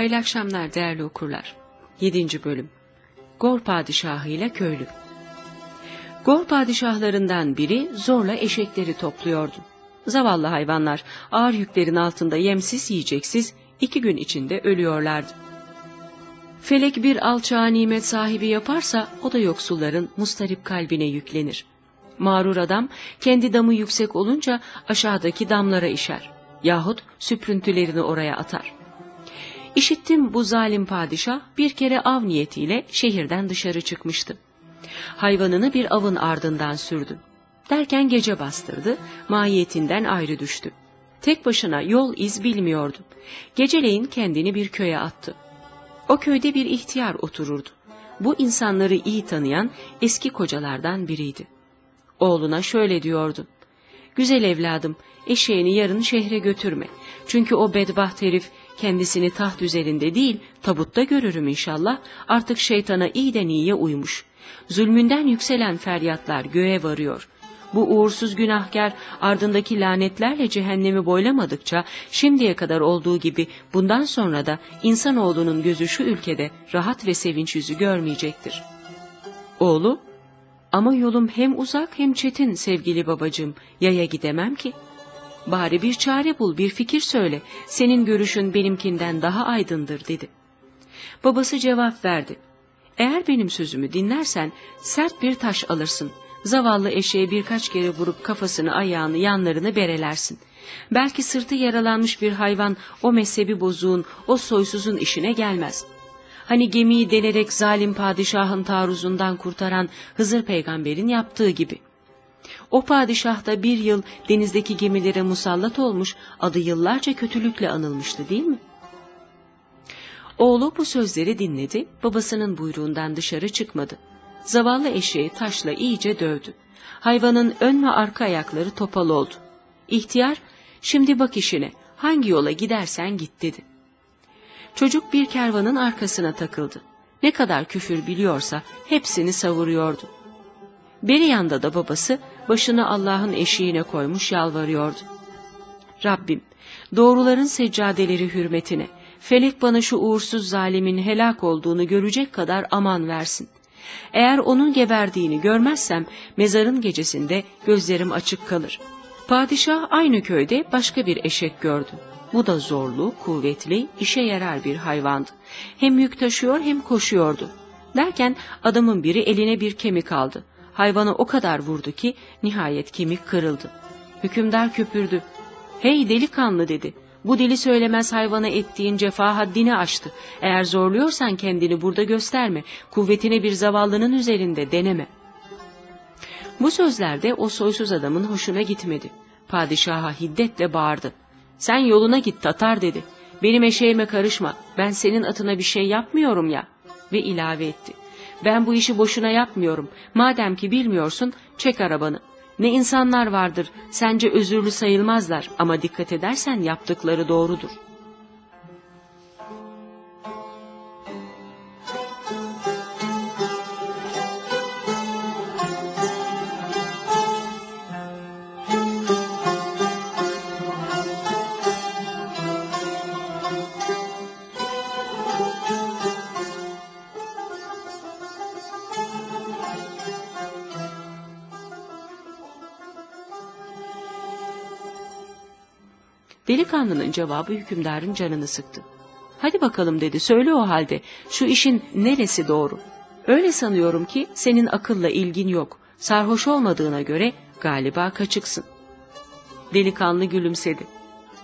Hayırlı akşamlar değerli okurlar. 7. Bölüm Gor Padişahı ile Köylü Gor padişahlarından biri zorla eşekleri topluyordu. Zavallı hayvanlar ağır yüklerin altında yemsiz yiyeceksiz iki gün içinde ölüyorlardı. Felek bir alçağa nimet sahibi yaparsa o da yoksulların mustarip kalbine yüklenir. Mağrur adam kendi damı yüksek olunca aşağıdaki damlara işer yahut süprüntülerini oraya atar. İşittim bu zalim padişah bir kere av niyetiyle şehirden dışarı çıkmıştı. Hayvanını bir avın ardından sürdü. Derken gece bastırdı, mahiyetinden ayrı düştü. Tek başına yol iz bilmiyordu. Geceleyin kendini bir köye attı. O köyde bir ihtiyar otururdu. Bu insanları iyi tanıyan eski kocalardan biriydi. Oğluna şöyle diyordu. Güzel evladım, eşeğini yarın şehre götürme. Çünkü o bedbaht herif kendisini taht üzerinde değil, tabutta görürüm inşallah, artık şeytana iyiden iyiye uymuş. Zulmünden yükselen feryatlar göğe varıyor. Bu uğursuz günahkar ardındaki lanetlerle cehennemi boylamadıkça şimdiye kadar olduğu gibi bundan sonra da insanoğlunun gözü şu ülkede rahat ve sevinç yüzü görmeyecektir. Oğlu, ama yolum hem uzak hem çetin sevgili babacığım, yaya gidemem ki. Bari bir çare bul, bir fikir söyle, senin görüşün benimkinden daha aydındır dedi. Babası cevap verdi. Eğer benim sözümü dinlersen sert bir taş alırsın. Zavallı eşeğe birkaç kere vurup kafasını ayağını yanlarını berelersin. Belki sırtı yaralanmış bir hayvan o mezhebi bozuğun, o soysuzun işine gelmez. Hani gemiyi delerek zalim padişahın taarruzundan kurtaran Hızır peygamberin yaptığı gibi. O padişah da bir yıl denizdeki gemilere musallat olmuş, adı yıllarca kötülükle anılmıştı değil mi? Oğlu bu sözleri dinledi, babasının buyruğundan dışarı çıkmadı. Zavallı eşeği taşla iyice dövdü. Hayvanın ön ve arka ayakları topal oldu. İhtiyar, şimdi bak işine, hangi yola gidersen git dedi. Çocuk bir kervanın arkasına takıldı. Ne kadar küfür biliyorsa hepsini savuruyordu. Beri yanda da babası başını Allah'ın eşiğine koymuş yalvarıyordu. Rabbim, doğruların seccadeleri hürmetine, felek bana şu uğursuz zalimin helak olduğunu görecek kadar aman versin. Eğer onun geberdiğini görmezsem mezarın gecesinde gözlerim açık kalır. Padişah aynı köyde başka bir eşek gördü. Bu da zorlu, kuvvetli, işe yarar bir hayvandı. Hem yük taşıyor hem koşuyordu. Derken adamın biri eline bir kemik aldı. Hayvanı o kadar vurdu ki nihayet kemik kırıldı. Hükümdar köpürdü. Hey delikanlı dedi. Bu dili söylemez hayvana ettiğin cefa haddini aştı. Eğer zorluyorsan kendini burada gösterme. Kuvvetini bir zavallının üzerinde deneme. Bu sözlerde o soysuz adamın hoşuna gitmedi. Padişaha hiddetle bağırdı. Sen yoluna git Tatar dedi. Benim eşeğime karışma. Ben senin atına bir şey yapmıyorum ya. Ve ilave etti. Ben bu işi boşuna yapmıyorum. Madem ki bilmiyorsun çek arabanı. Ne insanlar vardır sence özürlü sayılmazlar ama dikkat edersen yaptıkları doğrudur.'' Delikanlının cevabı hükümdarın canını sıktı. Hadi bakalım dedi söyle o halde şu işin neresi doğru? Öyle sanıyorum ki senin akılla ilgin yok. Sarhoş olmadığına göre galiba kaçıksın. Delikanlı gülümsedi.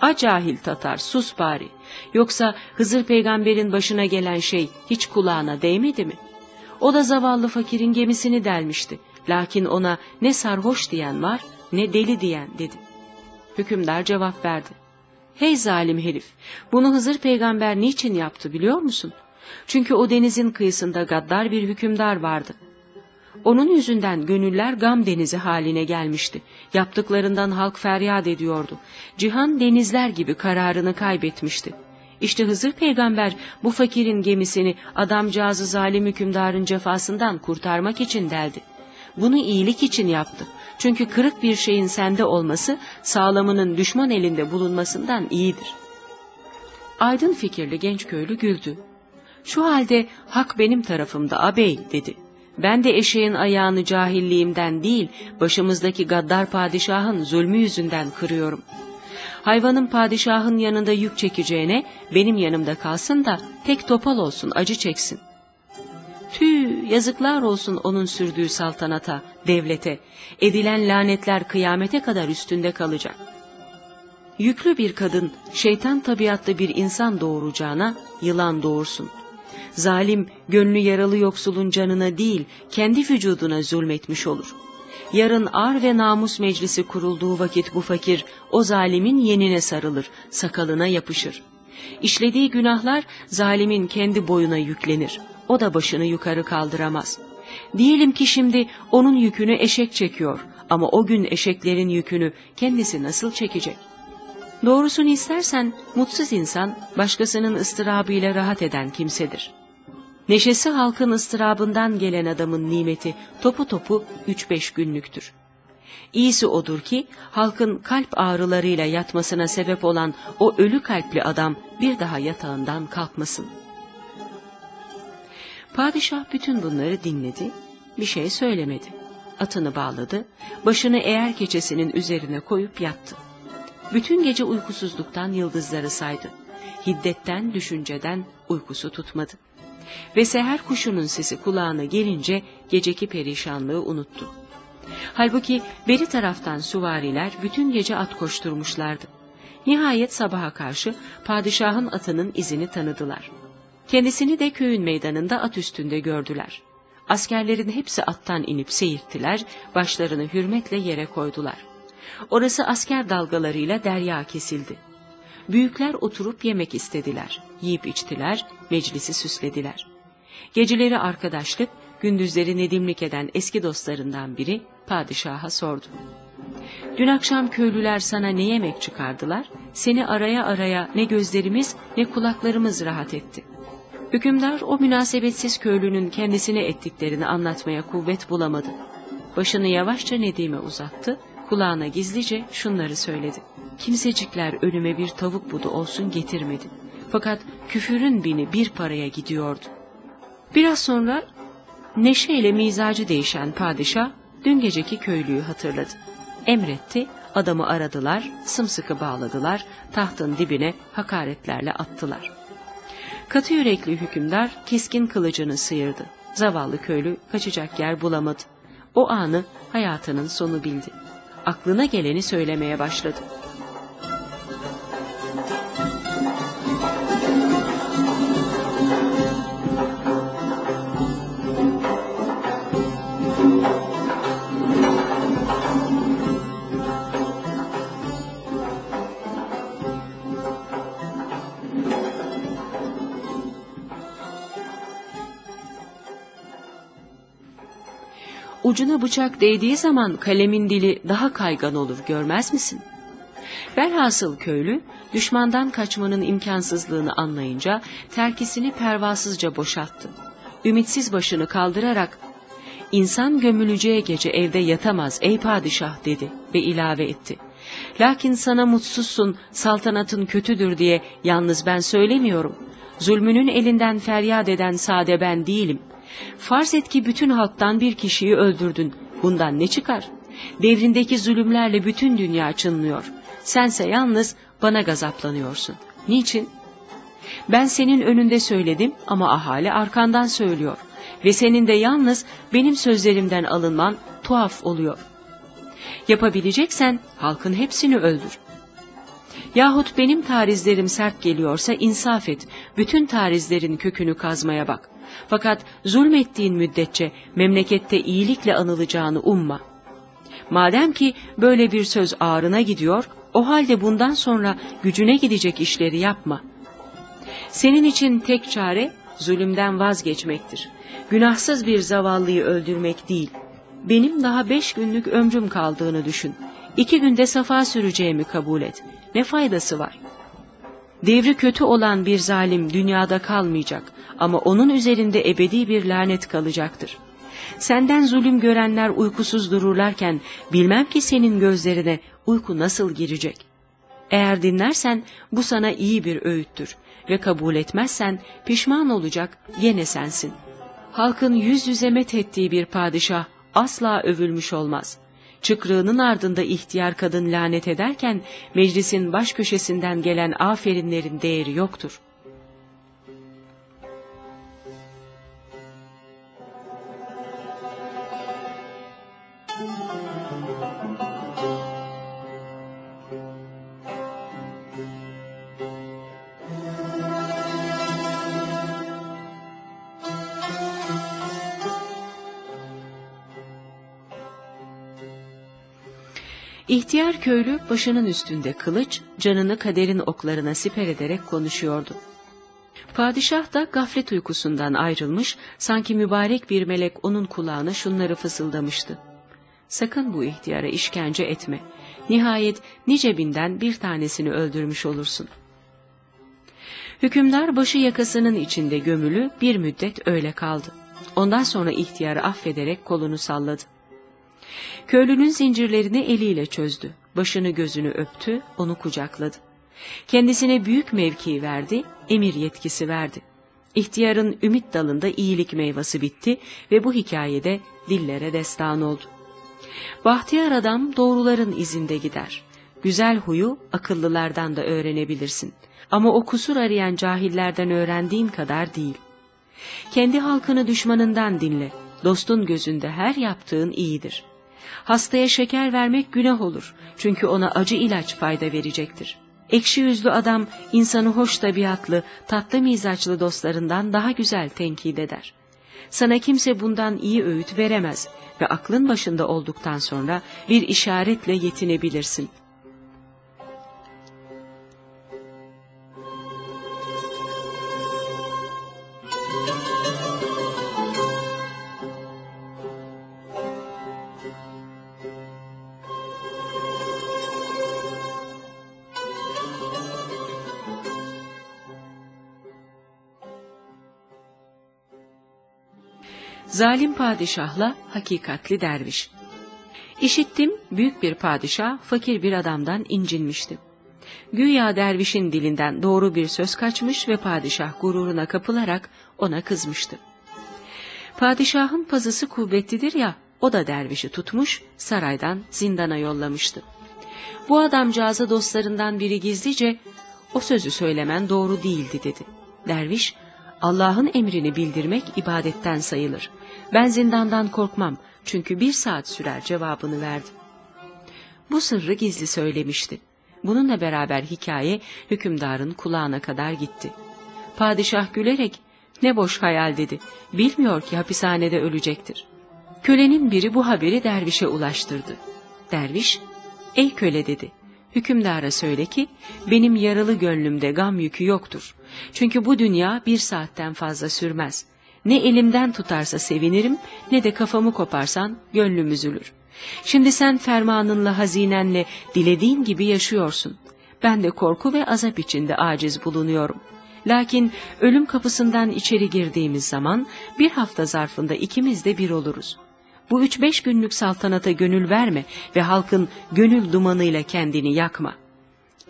A cahil Tatar sus bari. Yoksa Hızır peygamberin başına gelen şey hiç kulağına değmedi mi? O da zavallı fakirin gemisini delmişti. Lakin ona ne sarhoş diyen var ne deli diyen dedi. Hükümdar cevap verdi. Hey zalim herif, bunu Hızır peygamber niçin yaptı biliyor musun? Çünkü o denizin kıyısında gaddar bir hükümdar vardı. Onun yüzünden gönüller gam denizi haline gelmişti. Yaptıklarından halk feryat ediyordu. Cihan denizler gibi kararını kaybetmişti. İşte Hızır peygamber bu fakirin gemisini adamcağızı zalim hükümdarın cefasından kurtarmak için deldi. Bunu iyilik için yaptı. Çünkü kırık bir şeyin sende olması sağlamının düşman elinde bulunmasından iyidir. Aydın fikirli genç köylü güldü. Şu halde hak benim tarafımda abey dedi. Ben de eşeğin ayağını cahilliğimden değil, başımızdaki gaddar padişahın zulmü yüzünden kırıyorum. Hayvanın padişahın yanında yük çekeceğine benim yanımda kalsın da tek topal olsun acı çeksin. Tüh yazıklar olsun onun sürdüğü saltanata, devlete, edilen lanetler kıyamete kadar üstünde kalacak. Yüklü bir kadın şeytan tabiatlı bir insan doğuracağına yılan doğursun. Zalim gönlü yaralı yoksulun canına değil kendi vücuduna zulmetmiş olur. Yarın ar ve namus meclisi kurulduğu vakit bu fakir o zalimin yenine sarılır, sakalına yapışır. İşlediği günahlar zalimin kendi boyuna yüklenir. O da başını yukarı kaldıramaz. Diyelim ki şimdi onun yükünü eşek çekiyor ama o gün eşeklerin yükünü kendisi nasıl çekecek? Doğrusunu istersen mutsuz insan başkasının ıstırabıyla rahat eden kimsedir. Neşesi halkın ıstırabından gelen adamın nimeti topu topu üç beş günlüktür. İyisi odur ki halkın kalp ağrılarıyla yatmasına sebep olan o ölü kalpli adam bir daha yatağından kalkmasın. Padişah bütün bunları dinledi, bir şey söylemedi. Atını bağladı, başını eğer keçesinin üzerine koyup yattı. Bütün gece uykusuzluktan yıldızları saydı. Hiddetten, düşünceden uykusu tutmadı. Ve seher kuşunun sesi kulağına gelince geceki perişanlığı unuttu. Halbuki beri taraftan suvariler bütün gece at koşturmuşlardı. Nihayet sabaha karşı padişahın atının izini tanıdılar. Kendisini de köyün meydanında at üstünde gördüler. Askerlerin hepsi attan inip seyirttiler, başlarını hürmetle yere koydular. Orası asker dalgalarıyla derya kesildi. Büyükler oturup yemek istediler, yiyip içtiler, meclisi süslediler. Geceleri arkadaşlık, gündüzleri nedimlik eden eski dostlarından biri padişaha sordu. Dün akşam köylüler sana ne yemek çıkardılar? Seni araya araya ne gözlerimiz ne kulaklarımız rahat etti. Hükümdar o münasebetsiz köylünün kendisine ettiklerini anlatmaya kuvvet bulamadı. Başını yavaşça Nedim'e uzattı, kulağına gizlice şunları söyledi. Kimsecikler önüme bir tavuk budu olsun getirmedi. Fakat küfürün bini bir paraya gidiyordu. Biraz sonra neşeyle mizacı değişen padişah dün geceki köylüyü hatırladı. Emretti, adamı aradılar, sımsıkı bağladılar, tahtın dibine hakaretlerle attılar. Katı yürekli hükümdar keskin kılıcını sıyırdı. Zavallı köylü kaçacak yer bulamadı. O anı hayatının sonu bildi. Aklına geleni söylemeye başladı. Ucuna bıçak değdiği zaman kalemin dili daha kaygan olur görmez misin? Velhasıl köylü düşmandan kaçmanın imkansızlığını anlayınca terkisini pervasızca boşalttı. Ümitsiz başını kaldırarak İnsan gömüleceği gece evde yatamaz ey padişah dedi ve ilave etti. Lakin sana mutsuzsun, saltanatın kötüdür diye yalnız ben söylemiyorum. Zulmünün elinden feryat eden sade ben değilim. Farz et ki bütün halktan bir kişiyi öldürdün. Bundan ne çıkar? Devrindeki zulümlerle bütün dünya çınlıyor. Sense yalnız bana gazaplanıyorsun. Niçin? Ben senin önünde söyledim ama ahali arkandan söylüyor. Ve senin de yalnız benim sözlerimden alınman tuhaf oluyor. Yapabileceksen halkın hepsini öldür. Yahut benim tarizlerim sert geliyorsa insaf et, bütün tarizlerin kökünü kazmaya bak. Fakat zulmettiğin müddetçe memlekette iyilikle anılacağını umma. Madem ki böyle bir söz ağrına gidiyor, o halde bundan sonra gücüne gidecek işleri yapma. Senin için tek çare zulümden vazgeçmektir. Günahsız bir zavallıyı öldürmek değil. Benim daha beş günlük ömrüm kaldığını düşün. İki günde safa süreceğimi kabul et. Ne faydası var? Devri kötü olan bir zalim dünyada kalmayacak ama onun üzerinde ebedi bir lanet kalacaktır. Senden zulüm görenler uykusuz dururlarken bilmem ki senin gözlerine uyku nasıl girecek. Eğer dinlersen bu sana iyi bir öğüttür ve kabul etmezsen pişman olacak yine sensin. Halkın yüz yüze met ettiği bir padişah asla övülmüş olmaz. Çıkrığının ardında ihtiyar kadın lanet ederken meclisin baş köşesinden gelen aferinlerin değeri yoktur. İhtiyar köylü başının üstünde kılıç, canını kaderin oklarına siper ederek konuşuyordu. Padişah da gaflet uykusundan ayrılmış, sanki mübarek bir melek onun kulağına şunları fısıldamıştı. Sakın bu ihtiyara işkence etme. Nihayet nice binden bir tanesini öldürmüş olursun. Hükümdar başı yakasının içinde gömülü bir müddet öyle kaldı. Ondan sonra ihtiyarı affederek kolunu salladı. Köylünün zincirlerini eliyle çözdü. Başını gözünü öptü, onu kucakladı. Kendisine büyük mevki verdi, emir yetkisi verdi. İhtiyarın ümit dalında iyilik meyvesi bitti ve bu hikayede dillere destan oldu. Bahtiyar adam doğruların izinde gider. Güzel huyu akıllılardan da öğrenebilirsin. Ama o kusur arayan cahillerden öğrendiğin kadar değil. Kendi halkını düşmanından dinle. Dostun gözünde her yaptığın iyidir.'' Hastaya şeker vermek günah olur. Çünkü ona acı ilaç fayda verecektir. Ekşi yüzlü adam insanı hoş tabiatlı, tatlı mizaçlı dostlarından daha güzel tenkit eder. Sana kimse bundan iyi öğüt veremez ve aklın başında olduktan sonra bir işaretle yetinebilirsin.'' Zalim padişahla hakikatli derviş. İşittim büyük bir padişah fakir bir adamdan incinmişti. Güya dervişin dilinden doğru bir söz kaçmış ve padişah gururuna kapılarak ona kızmıştı. Padişahın pazısı kuvvetlidir ya, o da dervişi tutmuş, saraydan zindana yollamıştı. Bu adamcağıza dostlarından biri gizlice, o sözü söylemen doğru değildi dedi. Derviş, Allah'ın emrini bildirmek ibadetten sayılır. Ben zindandan korkmam çünkü bir saat sürer cevabını verdi. Bu sırrı gizli söylemişti. Bununla beraber hikaye hükümdarın kulağına kadar gitti. Padişah gülerek ne boş hayal dedi. Bilmiyor ki hapishanede ölecektir. Kölenin biri bu haberi dervişe ulaştırdı. Derviş, ey köle dedi. Hükümdara söyle ki benim yaralı gönlümde gam yükü yoktur. Çünkü bu dünya bir saatten fazla sürmez. Ne elimden tutarsa sevinirim ne de kafamı koparsan gönlüm üzülür. Şimdi sen fermanınla hazinenle dilediğin gibi yaşıyorsun. Ben de korku ve azap içinde aciz bulunuyorum. Lakin ölüm kapısından içeri girdiğimiz zaman bir hafta zarfında ikimiz de bir oluruz. Bu üç beş günlük saltanata gönül verme ve halkın gönül dumanıyla kendini yakma.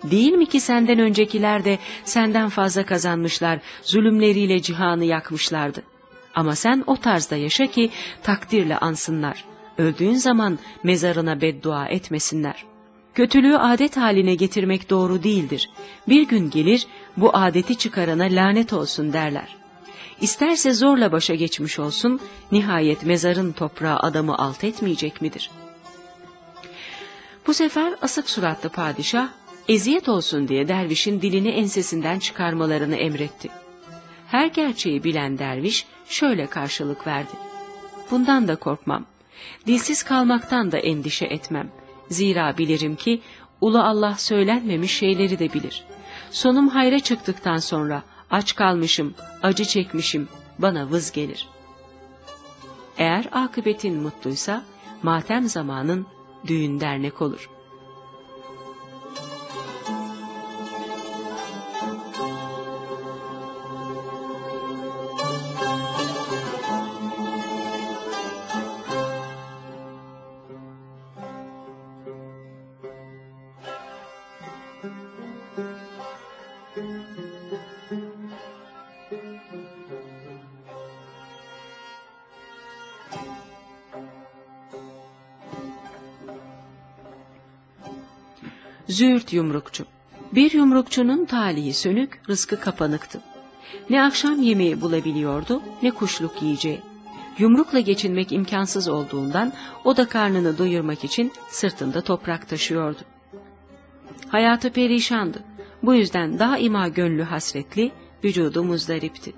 Değil mi ki senden öncekiler de senden fazla kazanmışlar, zulümleriyle cihanı yakmışlardı. Ama sen o tarzda yaşa ki takdirle ansınlar. Öldüğün zaman mezarına beddua etmesinler. Kötülüğü adet haline getirmek doğru değildir. Bir gün gelir bu adeti çıkarana lanet olsun derler.'' İsterse zorla başa geçmiş olsun, nihayet mezarın toprağı adamı alt etmeyecek midir? Bu sefer asık suratlı padişah, eziyet olsun diye dervişin dilini ensesinden çıkarmalarını emretti. Her gerçeği bilen derviş şöyle karşılık verdi. Bundan da korkmam. Dilsiz kalmaktan da endişe etmem. Zira bilirim ki ulu Allah söylenmemiş şeyleri de bilir. Sonum hayra çıktıktan sonra aç kalmışım, acı çekmişim, bana vız gelir. Eğer akıbetin mutluysa, matem zamanın düğün dernek olur.'' Züğürt yumrukçu. Bir yumrukçunun talihi sönük, rızkı kapanıktı. Ne akşam yemeği bulabiliyordu, ne kuşluk yiyeceği. Yumrukla geçinmek imkansız olduğundan o da karnını doyurmak için sırtında toprak taşıyordu. Hayatı perişandı. Bu yüzden daima gönlü hasretli, vücudu muzdaripti.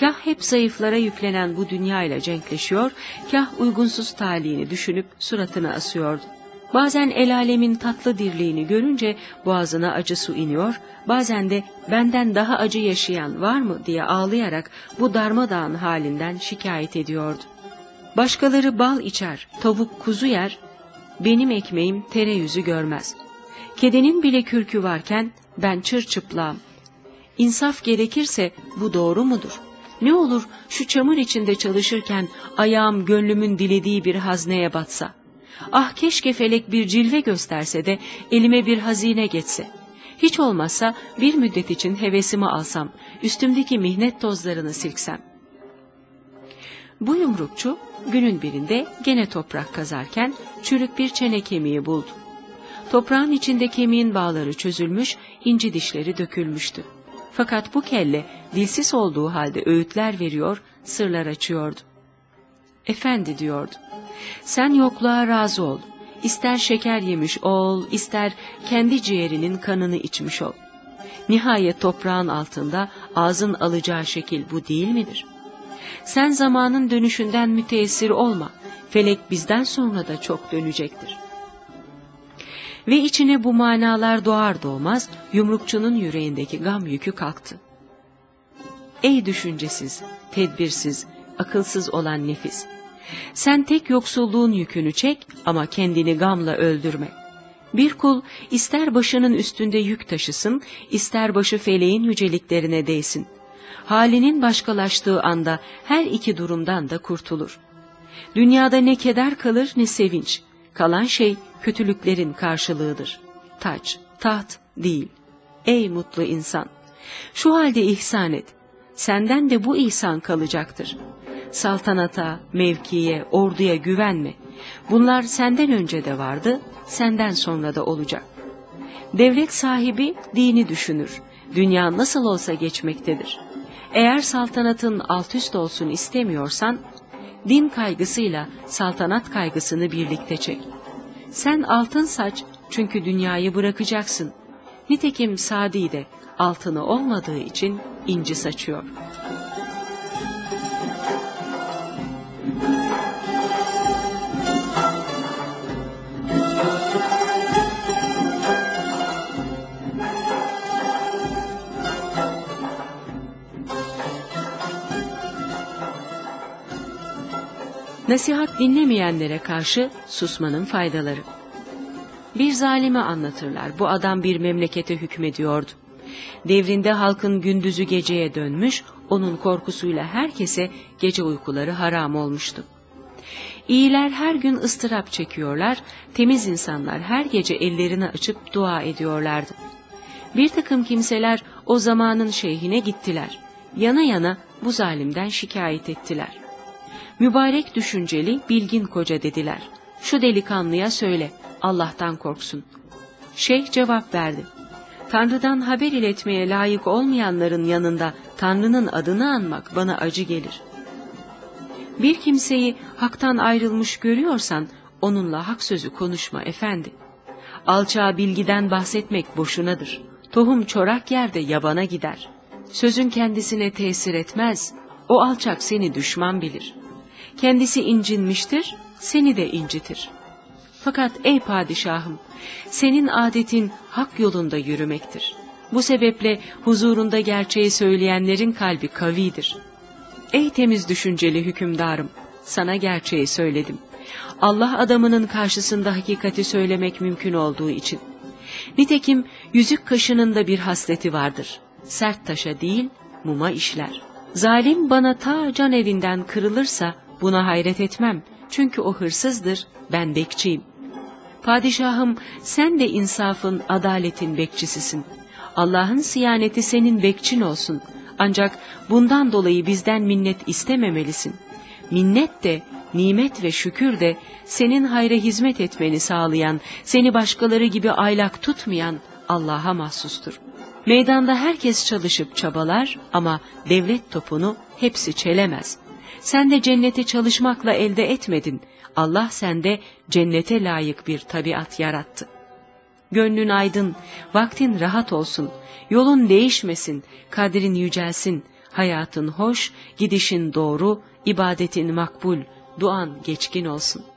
Kah hep zayıflara yüklenen bu dünyayla cenkleşiyor, kah uygunsuz talihini düşünüp suratını asıyordu. Bazen el alemin tatlı dirliğini görünce boğazına acı su iniyor, bazen de benden daha acı yaşayan var mı diye ağlayarak bu darmadağın halinden şikayet ediyordu. Başkaları bal içer, tavuk kuzu yer, benim ekmeğim tereyüzü görmez. Kedinin bile kürkü varken ben çırçıplağım. İnsaf gerekirse bu doğru mudur? Ne olur şu çamur içinde çalışırken ayağım gönlümün dilediği bir hazneye batsa.'' Ah keşke felek bir cilve gösterse de elime bir hazine geçse. Hiç olmazsa bir müddet için hevesimi alsam, üstümdeki mihnet tozlarını silksem. Bu yumrukçu günün birinde gene toprak kazarken çürük bir çene kemiği buldu. Toprağın içinde kemiğin bağları çözülmüş, inci dişleri dökülmüştü. Fakat bu kelle dilsiz olduğu halde öğütler veriyor, sırlar açıyordu. Efendi diyordu, sen yokluğa razı ol. İster şeker yemiş ol, ister kendi ciğerinin kanını içmiş ol. Nihayet toprağın altında ağzın alacağı şekil bu değil midir? Sen zamanın dönüşünden müteessir olma. Felek bizden sonra da çok dönecektir. Ve içine bu manalar doğar doğmaz yumrukçunun yüreğindeki gam yükü kalktı. Ey düşüncesiz, tedbirsiz, akılsız olan nefis! Sen tek yoksulluğun yükünü çek ama kendini gamla öldürme. Bir kul ister başının üstünde yük taşısın, ister başı feleğin yüceliklerine değsin. Halinin başkalaştığı anda her iki durumdan da kurtulur. Dünyada ne keder kalır ne sevinç. Kalan şey kötülüklerin karşılığıdır. Taç, taht değil. Ey mutlu insan! Şu halde ihsan et. Senden de bu ihsan kalacaktır.'' Saltanata, mevkiye, orduya güvenme. Bunlar senden önce de vardı, senden sonra da olacak. Devlet sahibi dini düşünür. Dünya nasıl olsa geçmektedir. Eğer saltanatın alt üst olsun istemiyorsan, din kaygısıyla saltanat kaygısını birlikte çek. Sen altın saç çünkü dünyayı bırakacaksın. Nitekim Sadi de altını olmadığı için inci saçıyor.'' Nasihat dinlemeyenlere karşı susmanın faydaları. Bir zalimi anlatırlar. Bu adam bir memlekete hükmediyordu. Devrinde halkın gündüzü geceye dönmüş, onun korkusuyla herkese gece uykuları haram olmuştu. İyiler her gün ıstırap çekiyorlar, temiz insanlar her gece ellerini açıp dua ediyorlardı. Bir takım kimseler o zamanın şeyhine gittiler. Yana yana bu zalimden şikayet ettiler. Mübarek düşünceli, bilgin koca dediler. Şu delikanlıya söyle, Allah'tan korksun. Şeyh cevap verdi. Tanrı'dan haber iletmeye layık olmayanların yanında Tanrı'nın adını anmak bana acı gelir. Bir kimseyi haktan ayrılmış görüyorsan onunla hak sözü konuşma efendi. Alçağa bilgiden bahsetmek boşunadır. Tohum çorak yerde yabana gider. Sözün kendisine tesir etmez. O alçak seni düşman bilir. Kendisi incinmiştir, seni de incitir. Fakat ey padişahım, senin adetin hak yolunda yürümektir. Bu sebeple huzurunda gerçeği söyleyenlerin kalbi kavidir. Ey temiz düşünceli hükümdarım, sana gerçeği söyledim. Allah adamının karşısında hakikati söylemek mümkün olduğu için. Nitekim yüzük kaşının da bir hasleti vardır. Sert taşa değil, muma işler. Zalim bana ta can evinden kırılırsa, Buna hayret etmem çünkü o hırsızdır, ben bekçiyim. Padişahım sen de insafın, adaletin bekçisisin. Allah'ın siyaneti senin bekçin olsun. Ancak bundan dolayı bizden minnet istememelisin. Minnet de, nimet ve şükür de senin hayra hizmet etmeni sağlayan, seni başkaları gibi aylak tutmayan Allah'a mahsustur. Meydanda herkes çalışıp çabalar ama devlet topunu hepsi çelemez. Sen de cennete çalışmakla elde etmedin. Allah sende cennete layık bir tabiat yarattı. Gönlün aydın, vaktin rahat olsun, yolun değişmesin, kadrin yücelsin, hayatın hoş, gidişin doğru, ibadetin makbul, duan geçkin olsun.''